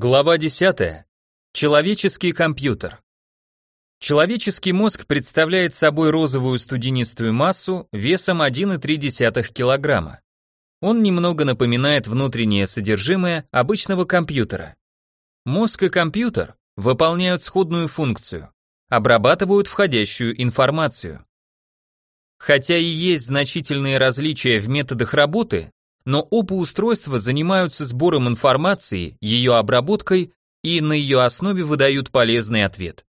Глава 10. Человеческий компьютер. Человеческий мозг представляет собой розовую студенистую массу весом 1,3 кг. Он немного напоминает внутреннее содержимое обычного компьютера. Мозг и компьютер выполняют сходную функцию, обрабатывают входящую информацию. Хотя и есть значительные различия в методах работы, но оба устройства занимаются сбором информации, ее обработкой и на ее основе выдают полезный ответ.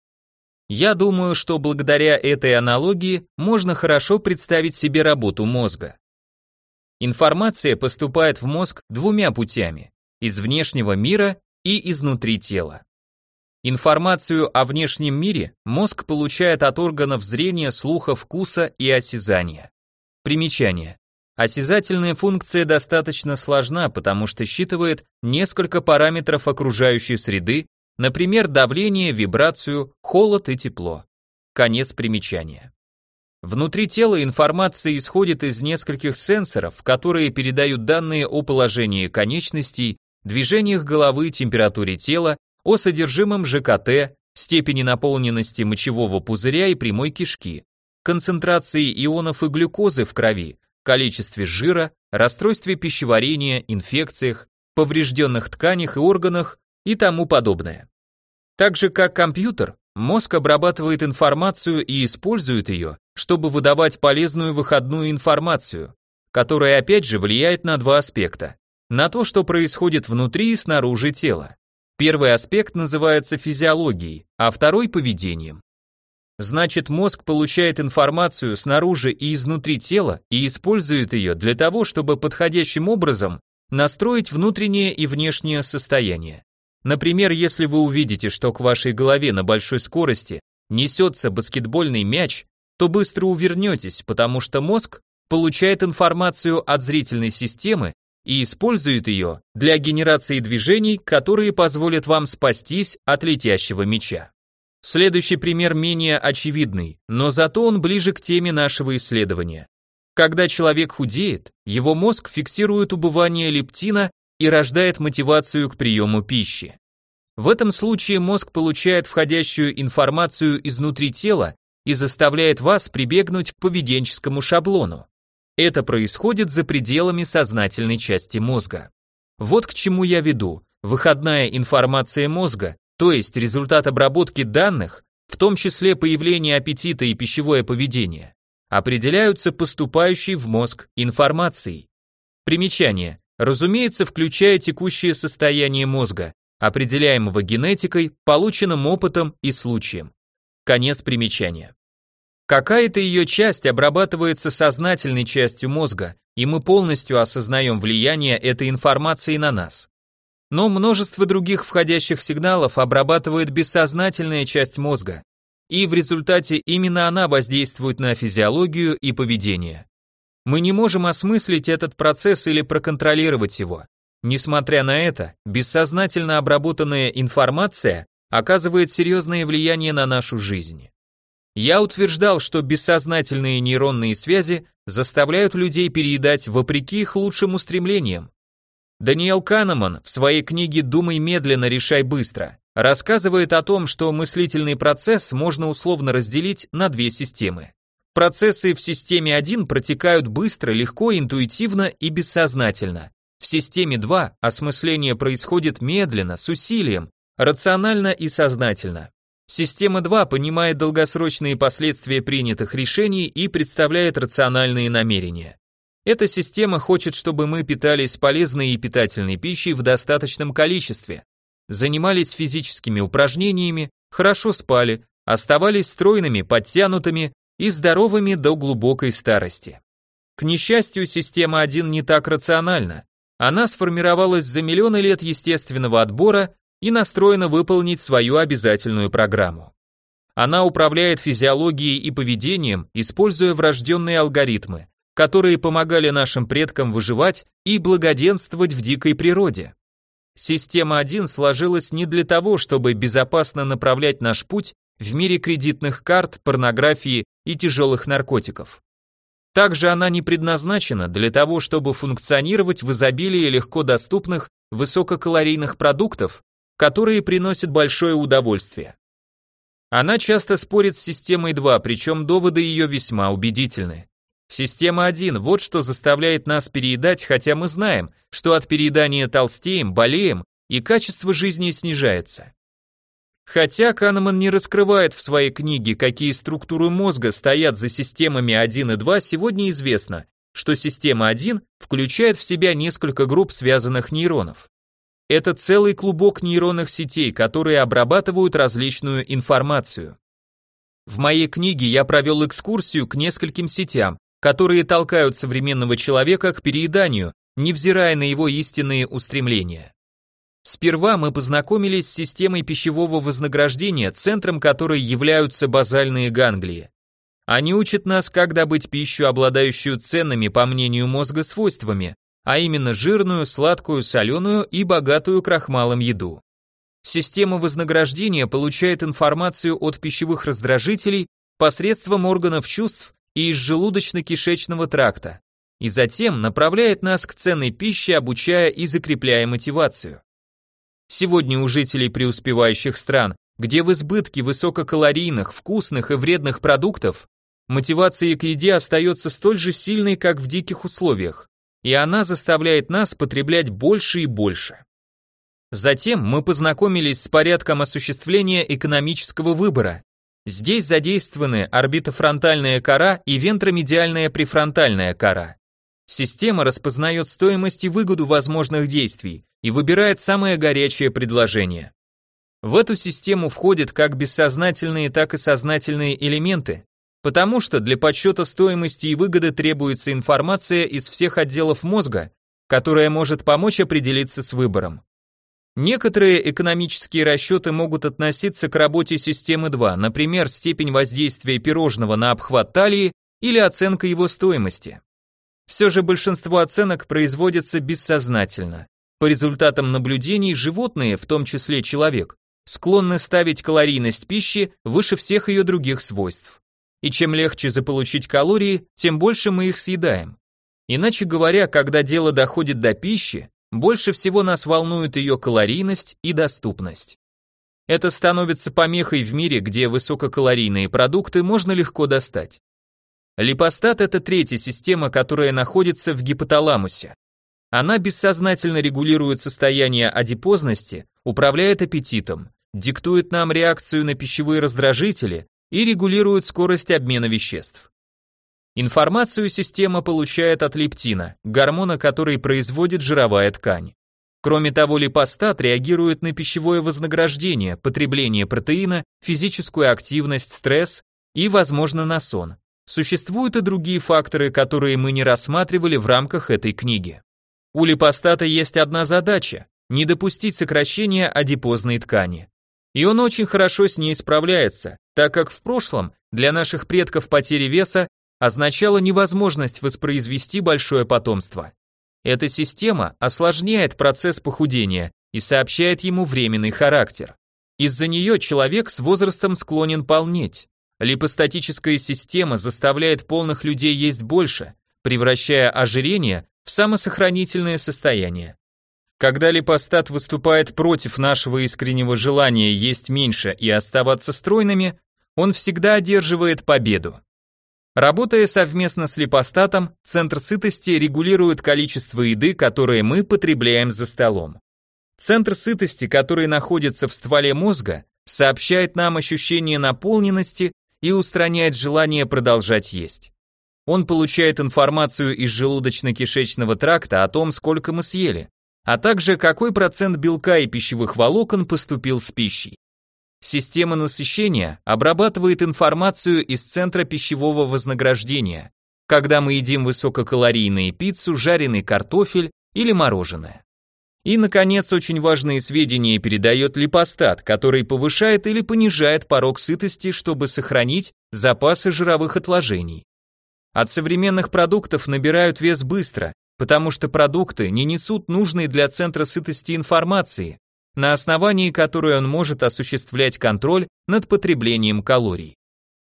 Я думаю, что благодаря этой аналогии можно хорошо представить себе работу мозга. Информация поступает в мозг двумя путями – из внешнего мира и изнутри тела. Информацию о внешнем мире мозг получает от органов зрения, слуха, вкуса и осязания. Примечание. Осязательная функция достаточно сложна, потому что считывает несколько параметров окружающей среды, например, давление, вибрацию, холод и тепло. Конец примечания. Внутри тела информация исходит из нескольких сенсоров, которые передают данные о положении конечностей, движениях головы, температуре тела, о содержимом ЖКТ, степени наполненности мочевого пузыря и прямой кишки, концентрации ионов и глюкозы в крови, количестве жира, расстройстве пищеварения, инфекциях, поврежденных тканях и органах и тому подобное. Так же как компьютер, мозг обрабатывает информацию и использует ее, чтобы выдавать полезную выходную информацию, которая опять же влияет на два аспекта. На то, что происходит внутри и снаружи тела. Первый аспект называется физиологией, а второй – поведением. Значит, мозг получает информацию снаружи и изнутри тела и использует ее для того, чтобы подходящим образом настроить внутреннее и внешнее состояние. Например, если вы увидите, что к вашей голове на большой скорости несется баскетбольный мяч, то быстро увернетесь, потому что мозг получает информацию от зрительной системы и использует ее для генерации движений, которые позволят вам спастись от летящего мяча. Следующий пример менее очевидный, но зато он ближе к теме нашего исследования. Когда человек худеет, его мозг фиксирует убывание лептина и рождает мотивацию к приему пищи. В этом случае мозг получает входящую информацию изнутри тела и заставляет вас прибегнуть к поведенческому шаблону. Это происходит за пределами сознательной части мозга. Вот к чему я веду. Выходная информация мозга то есть результат обработки данных, в том числе появление аппетита и пищевое поведение, определяются поступающей в мозг информацией. Примечание. Разумеется, включая текущее состояние мозга, определяемого генетикой, полученным опытом и случаем. Конец примечания. Какая-то ее часть обрабатывается сознательной частью мозга, и мы полностью осознаем влияние этой информации на нас. Но множество других входящих сигналов обрабатывает бессознательная часть мозга, и в результате именно она воздействует на физиологию и поведение. Мы не можем осмыслить этот процесс или проконтролировать его. Несмотря на это, бессознательно обработанная информация оказывает серьезное влияние на нашу жизнь. Я утверждал, что бессознательные нейронные связи заставляют людей переедать вопреки их лучшим устремлениям, Даниэл Канеман в своей книге «Думай медленно, решай быстро» рассказывает о том, что мыслительный процесс можно условно разделить на две системы. Процессы в системе 1 протекают быстро, легко, интуитивно и бессознательно. В системе 2 осмысление происходит медленно, с усилием, рационально и сознательно. Система 2 понимает долгосрочные последствия принятых решений и представляет рациональные намерения. Эта система хочет, чтобы мы питались полезной и питательной пищей в достаточном количестве, занимались физическими упражнениями, хорошо спали, оставались стройными, подтянутыми и здоровыми до глубокой старости. К несчастью, система 1 не так рациональна. Она сформировалась за миллионы лет естественного отбора и настроена выполнить свою обязательную программу. Она управляет физиологией и поведением, используя врожденные алгоритмы, которые помогали нашим предкам выживать и благоденствовать в дикой природе. Система 1 сложилась не для того, чтобы безопасно направлять наш путь в мире кредитных карт, порнографии и тяжелых наркотиков. Также она не предназначена для того, чтобы функционировать в изобилии легко доступных высококалорийных продуктов которые приносят большое удовольствие. Она часто спорит с системой 2, причем доводы ее весьма убедительны. Система 1 вот что заставляет нас переедать, хотя мы знаем, что от переедания толстеем, болеем и качество жизни снижается. Хотя Канеман не раскрывает в своей книге, какие структуры мозга стоят за системами 1 и 2, сегодня известно, что система 1 включает в себя несколько групп связанных нейронов. Это целый клубок нейронных сетей, которые обрабатывают различную информацию. В моей книге я провел экскурсию к нескольким сетям, которые толкают современного человека к перееданию, невзирая на его истинные устремления. Сперва мы познакомились с системой пищевого вознаграждения, центром которой являются базальные ганглии. Они учат нас, как добыть пищу, обладающую ценными, по мнению мозга, свойствами, а именно жирную, сладкую, соленую и богатую крахмалом еду. Система вознаграждения получает информацию от пищевых раздражителей посредством органов чувств и из желудочно-кишечного тракта, и затем направляет нас к ценной пище, обучая и закрепляя мотивацию. Сегодня у жителей преуспевающих стран, где в избытке высококалорийных, вкусных и вредных продуктов, мотивация к еде остается столь же сильной, как в диких условиях, и она заставляет нас потреблять больше и больше. Затем мы познакомились с порядком осуществления экономического выбора. Здесь задействованы орбитофронтальная кора и вентромедиальная префронтальная кора. Система распознает стоимость и выгоду возможных действий и выбирает самое горячее предложение. В эту систему входят как бессознательные, так и сознательные элементы, потому что для подсчета стоимости и выгоды требуется информация из всех отделов мозга, которая может помочь определиться с выбором. Некоторые экономические расчеты могут относиться к работе системы 2, например, степень воздействия пирожного на обхват талии или оценка его стоимости. Все же большинство оценок производится бессознательно. По результатам наблюдений животные, в том числе человек, склонны ставить калорийность пищи выше всех ее других свойств. И чем легче заполучить калории, тем больше мы их съедаем. Иначе говоря, когда дело доходит до пищи, больше всего нас волнует ее калорийность и доступность. Это становится помехой в мире, где высококалорийные продукты можно легко достать. Липостат – это третья система, которая находится в гипоталамусе. Она бессознательно регулирует состояние адипозности, управляет аппетитом, диктует нам реакцию на пищевые раздражители и регулирует скорость обмена веществ. Информацию система получает от лептина, гормона, который производит жировая ткань. Кроме того, липостат реагирует на пищевое вознаграждение, потребление протеина, физическую активность, стресс и, возможно, на сон. Существуют и другие факторы, которые мы не рассматривали в рамках этой книги. У липостата есть одна задача – не допустить сокращения адипозной ткани. И он очень хорошо с ней справляется, так как в прошлом для наших предков потеря веса означала невозможность воспроизвести большое потомство. Эта система осложняет процесс похудения и сообщает ему временный характер. Из-за нее человек с возрастом склонен полнеть. Липостатическая система заставляет полных людей есть больше, превращая ожирение в самосохранительное состояние. Когда липостат выступает против нашего искреннего желания есть меньше и оставаться стройными, он всегда одерживает победу. Работая совместно с липостатом, центр сытости регулирует количество еды, которое мы потребляем за столом. Центр сытости, который находится в стволе мозга, сообщает нам ощущение наполненности и устраняет желание продолжать есть. Он получает информацию из желудочно-кишечного тракта о том, сколько мы съели, а также какой процент белка и пищевых волокон поступил с пищей. Система насыщения обрабатывает информацию из центра пищевого вознаграждения, когда мы едим высококалорийные пиццу, жареный картофель или мороженое. И, наконец, очень важные сведения передает липостат, который повышает или понижает порог сытости, чтобы сохранить запасы жировых отложений. От современных продуктов набирают вес быстро, потому что продукты не несут нужной для центра сытости информации, на основании которой он может осуществлять контроль над потреблением калорий.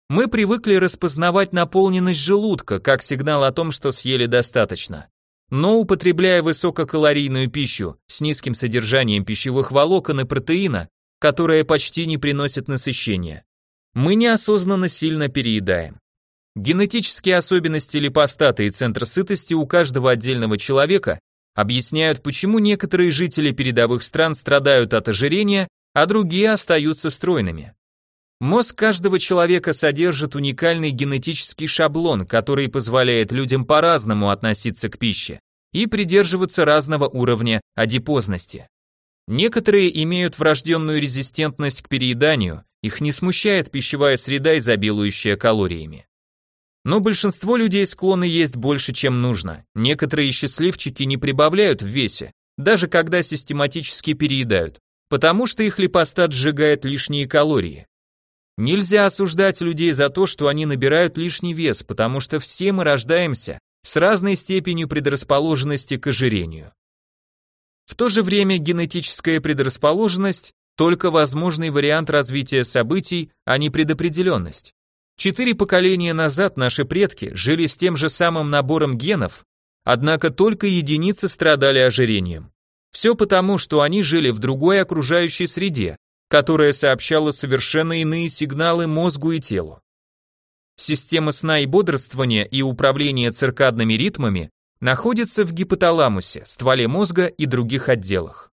Мы привыкли распознавать наполненность желудка как сигнал о том, что съели достаточно. Но употребляя высококалорийную пищу с низким содержанием пищевых волокон и протеина, которая почти не приносит насыщения, мы неосознанно сильно переедаем. Генетические особенности липостата и центр сытости у каждого отдельного человека объясняют, почему некоторые жители передовых стран страдают от ожирения, а другие остаются стройными. Мозг каждого человека содержит уникальный генетический шаблон, который позволяет людям по-разному относиться к пище и придерживаться разного уровня адипозности. Некоторые имеют врожденную резистентность к перееданию, их не смущает пищевая среда, изобилующая калориями. Но большинство людей склонны есть больше, чем нужно. Некоторые счастливчики не прибавляют в весе, даже когда систематически переедают, потому что их липостат сжигает лишние калории. Нельзя осуждать людей за то, что они набирают лишний вес, потому что все мы рождаемся с разной степенью предрасположенности к ожирению. В то же время генетическая предрасположенность только возможный вариант развития событий, а не предопределенность. Четыре поколения назад наши предки жили с тем же самым набором генов, однако только единицы страдали ожирением. Все потому, что они жили в другой окружающей среде, которая сообщала совершенно иные сигналы мозгу и телу. Система сна и бодрствования и управления циркадными ритмами находится в гипоталамусе, стволе мозга и других отделах.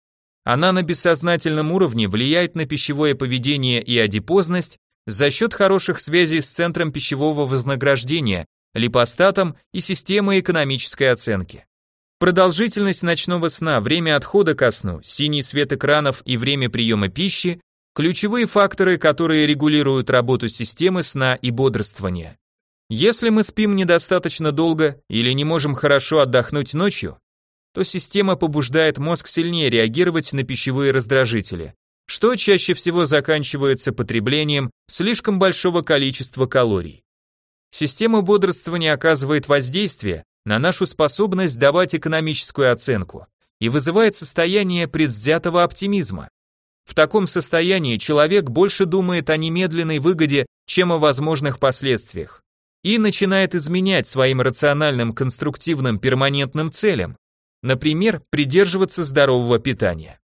Она на бессознательном уровне влияет на пищевое поведение и адипозность, за счет хороших связей с центром пищевого вознаграждения, липостатом и системой экономической оценки. Продолжительность ночного сна, время отхода ко сну, синий свет экранов и время приема пищи – ключевые факторы, которые регулируют работу системы сна и бодрствования. Если мы спим недостаточно долго или не можем хорошо отдохнуть ночью, то система побуждает мозг сильнее реагировать на пищевые раздражители что чаще всего заканчивается потреблением слишком большого количества калорий. Система бодрствования оказывает воздействие на нашу способность давать экономическую оценку и вызывает состояние предвзятого оптимизма. В таком состоянии человек больше думает о немедленной выгоде, чем о возможных последствиях, и начинает изменять своим рациональным конструктивным перманентным целям, например, придерживаться здорового питания.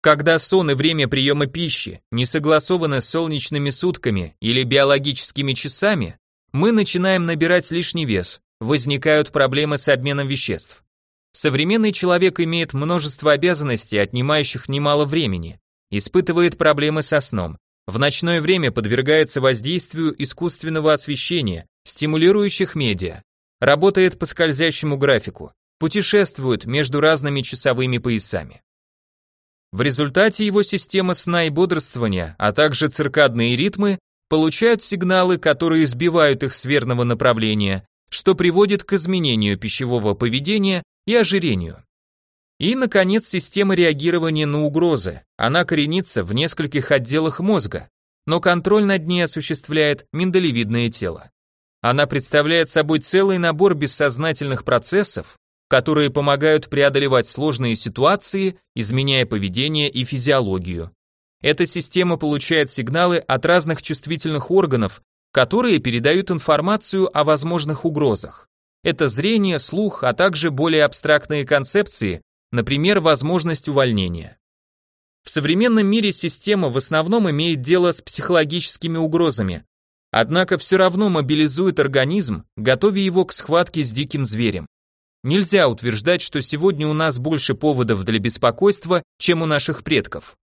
Когда сон и время приема пищи не согласованы с солнечными сутками или биологическими часами, мы начинаем набирать лишний вес, возникают проблемы с обменом веществ. Современный человек имеет множество обязанностей, отнимающих немало времени, испытывает проблемы со сном, в ночное время подвергается воздействию искусственного освещения, стимулирующих медиа, работает по скользящему графику, путешествует между разными часовыми поясами. В результате его система сна и бодрствования, а также циркадные ритмы получают сигналы, которые сбивают их с верного направления, что приводит к изменению пищевого поведения и ожирению. И, наконец, система реагирования на угрозы. Она коренится в нескольких отделах мозга, но контроль над ней осуществляет миндалевидное тело. Она представляет собой целый набор бессознательных процессов, которые помогают преодолевать сложные ситуации, изменяя поведение и физиологию. Эта система получает сигналы от разных чувствительных органов, которые передают информацию о возможных угрозах. Это зрение, слух, а также более абстрактные концепции, например, возможность увольнения. В современном мире система в основном имеет дело с психологическими угрозами, однако все равно мобилизует организм, готовя его к схватке с диким зверем. Нельзя утверждать, что сегодня у нас больше поводов для беспокойства, чем у наших предков.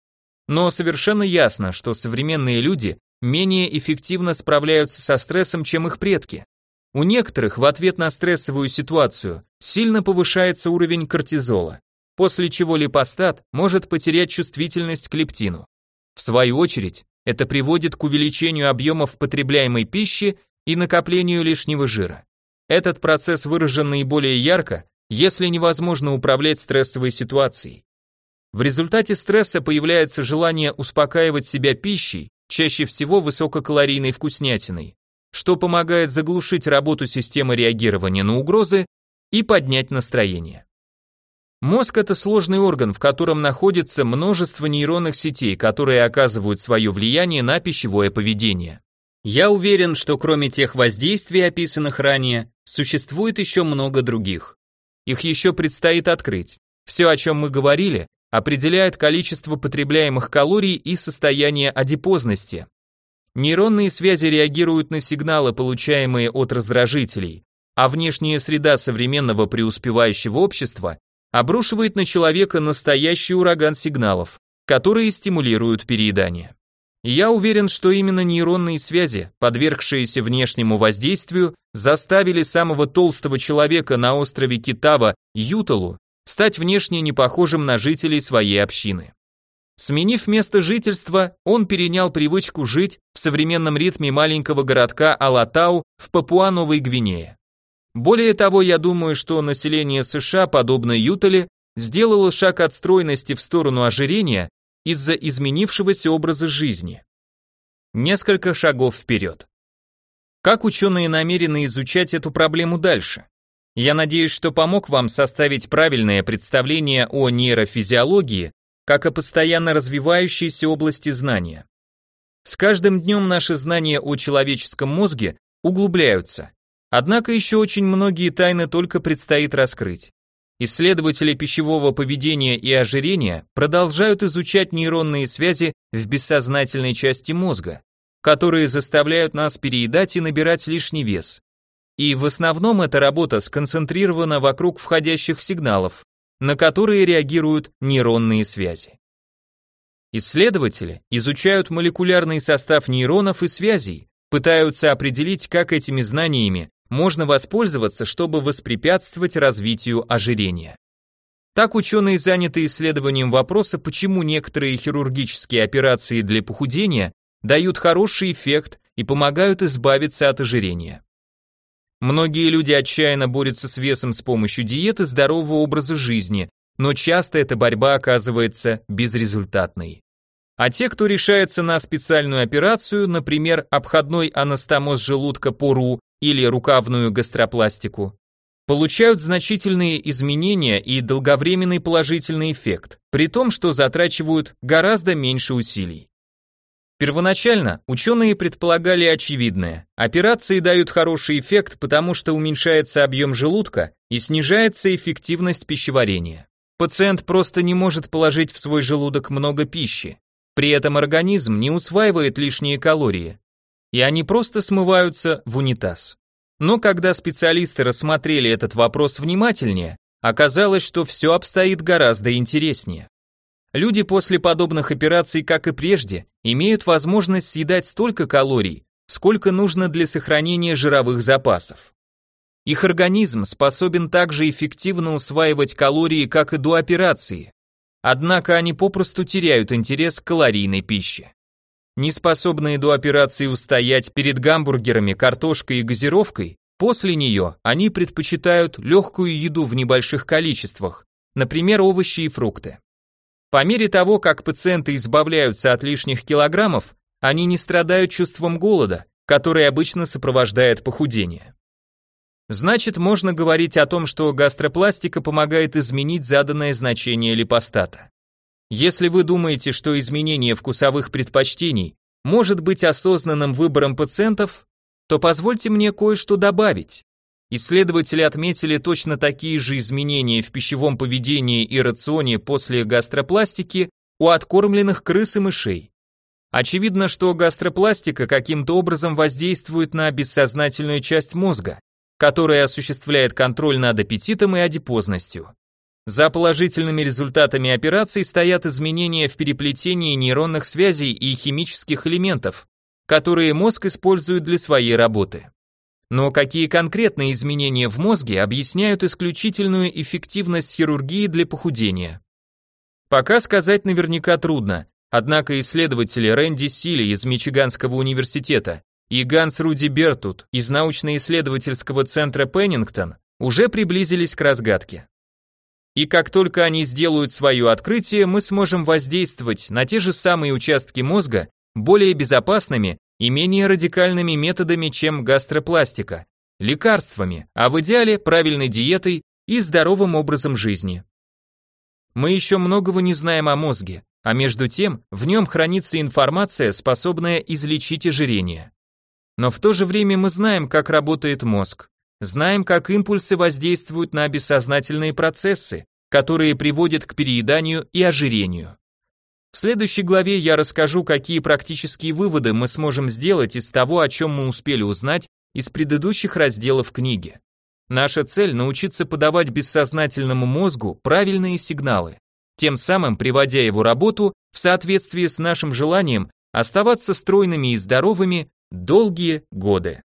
Но совершенно ясно, что современные люди менее эффективно справляются со стрессом, чем их предки. У некоторых в ответ на стрессовую ситуацию сильно повышается уровень кортизола, после чего липостат может потерять чувствительность к лептину. В свою очередь, это приводит к увеличению объемов потребляемой пищи и накоплению лишнего жира. Этот процесс выражен наиболее ярко, если невозможно управлять стрессовой ситуацией. В результате стресса появляется желание успокаивать себя пищей, чаще всего высококалорийной вкуснятиной, что помогает заглушить работу системы реагирования на угрозы и поднять настроение. Мозг это сложный орган, в котором находится множество нейронных сетей, которые оказывают свое влияние на пищевое поведение. Я уверен, что кроме тех воздействий, описанных ранее, существует еще много других. их еще предстоит открыть. Все, о чем мы говорили, определяет количество потребляемых калорий и состояние адипозности. Нейронные связи реагируют на сигналы, получаемые от раздражителей, а внешняя среда современного преуспевающего общества обрушивает на человека настоящий ураган сигналов, которые стимулируют переедание. Я уверен, что именно нейронные связи, подвергшиеся внешнему воздействию, заставили самого толстого человека на острове Китава, Юталу, стать внешне непохожим на жителей своей общины. Сменив место жительства, он перенял привычку жить в современном ритме маленького городка Алатау в Папуа-Новой Гвинее. Более того, я думаю, что население США, подобно Ютале, сделало шаг от стройности в сторону ожирения из-за изменившегося образа жизни. Несколько шагов вперед. Как ученые намерены изучать эту проблему дальше? Я надеюсь, что помог вам составить правильное представление о нейрофизиологии как о постоянно развивающейся области знания. С каждым днем наши знания о человеческом мозге углубляются, Однако еще очень многие тайны только предстоит раскрыть. Исследователи пищевого поведения и ожирения продолжают изучать нейронные связи в бессознательной части мозга, которые заставляют нас переедать и набирать лишний вес. И в основном эта работа сконцентрирована вокруг входящих сигналов, на которые реагируют нейронные связи. Исследователи изучают молекулярный состав нейронов и связей, пытаются определить, как этими знаниями можно воспользоваться, чтобы воспрепятствовать развитию ожирения. Так ученые заняты исследованием вопроса, почему некоторые хирургические операции для похудения дают хороший эффект и помогают избавиться от ожирения. Многие люди отчаянно борются с весом с помощью диеты здорового образа жизни, но часто эта борьба оказывается безрезультатной. А те, кто решается на специальную операцию, например, обходной анастомоз желудка по РУ или рукавную гастропластику, получают значительные изменения и долговременный положительный эффект, при том, что затрачивают гораздо меньше усилий. Первоначально ученые предполагали очевидное. Операции дают хороший эффект, потому что уменьшается объем желудка и снижается эффективность пищеварения. Пациент просто не может положить в свой желудок много пищи. При этом организм не усваивает лишние калории, и они просто смываются в унитаз. Но когда специалисты рассмотрели этот вопрос внимательнее, оказалось, что все обстоит гораздо интереснее. Люди после подобных операций, как и прежде, имеют возможность съедать столько калорий, сколько нужно для сохранения жировых запасов. Их организм способен также эффективно усваивать калории, как и до операции. Однако они попросту теряют интерес к калорийной пище. Не способные до операции устоять перед гамбургерами, картошкой и газировкой, после нее они предпочитают легкую еду в небольших количествах, например, овощи и фрукты. По мере того, как пациенты избавляются от лишних килограммов, они не страдают чувством голода, который обычно сопровождает похудение. Значит, можно говорить о том, что гастропластика помогает изменить заданное значение липостата. Если вы думаете, что изменение вкусовых предпочтений может быть осознанным выбором пациентов, то позвольте мне кое-что добавить. Исследователи отметили точно такие же изменения в пищевом поведении и рационе после гастропластики у откормленных крыс и мышей. Очевидно, что гастропластика каким-то образом воздействует на бессознательную часть мозга, которая осуществляет контроль над аппетитом и адипозностью. За положительными результатами операций стоят изменения в переплетении нейронных связей и химических элементов, которые мозг использует для своей работы. Но какие конкретные изменения в мозге объясняют исключительную эффективность хирургии для похудения? Пока сказать наверняка трудно, однако исследователи Рэнди Силли из Мичиганского университета и Ганс Руди Бертут из научно-исследовательского центра Пеннингтон уже приблизились к разгадке. И как только они сделают свое открытие, мы сможем воздействовать на те же самые участки мозга более безопасными и менее радикальными методами, чем гастропластика, лекарствами, а в идеале правильной диетой и здоровым образом жизни. Мы еще многого не знаем о мозге, а между тем в нем хранится информация, способная излечить ожирение. Но в то же время мы знаем, как работает мозг, Знаем, как импульсы воздействуют на бессознательные процессы, которые приводят к перееданию и ожирению. В следующей главе я расскажу, какие практические выводы мы сможем сделать из того, о чем мы успели узнать из предыдущих разделов книги. Наша цель – научиться подавать бессознательному мозгу правильные сигналы, тем самым приводя его работу в соответствии с нашим желанием оставаться стройными и здоровыми долгие годы.